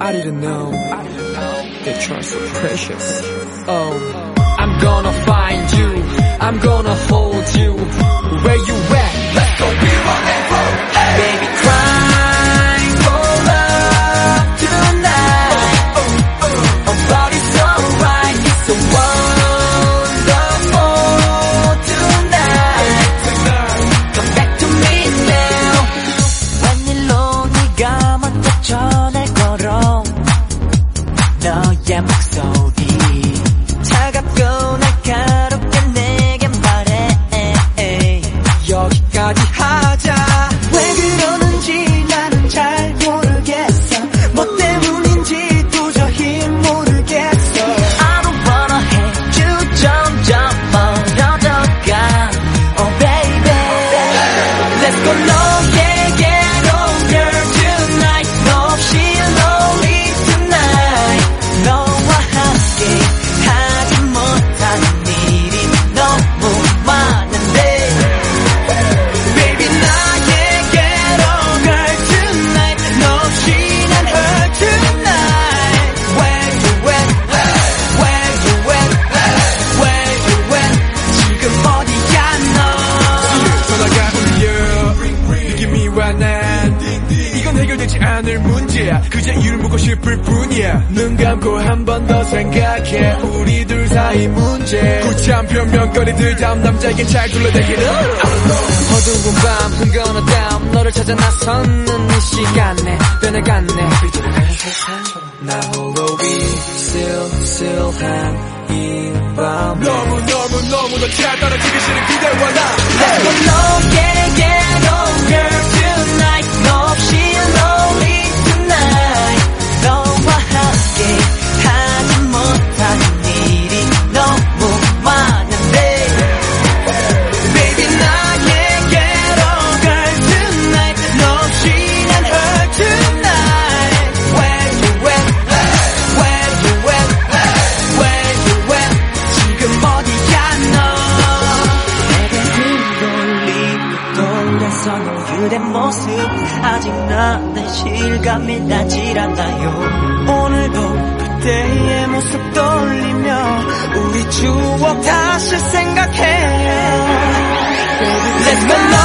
I didn't know that you're precious. Oh, I'm gonna find you. I'm gonna hold you. Where you at? 않을 문제야. 그저 이를 묻고 싶을 뿐이야. 눈 감고 한 번 더 생각해. 우리 둘 사이 문제. 구참 변명거리들 다음 남자에겐 잘 둘러대기는 어두운 밤 흥건한 다음 너를 찾아 나서는 이 시간에 변해갔네. 나 홀로 있을쓸한 이밤 너무 너무 너무 너잘 떨어지기 싫은 그대와 나. Let's 돌아서는 그대 모습 아직 나의 실감이 나질 않아요. 오늘도 그때의 모습 떠올리며 우리 추억 다시 생각해요. Let's go. 너의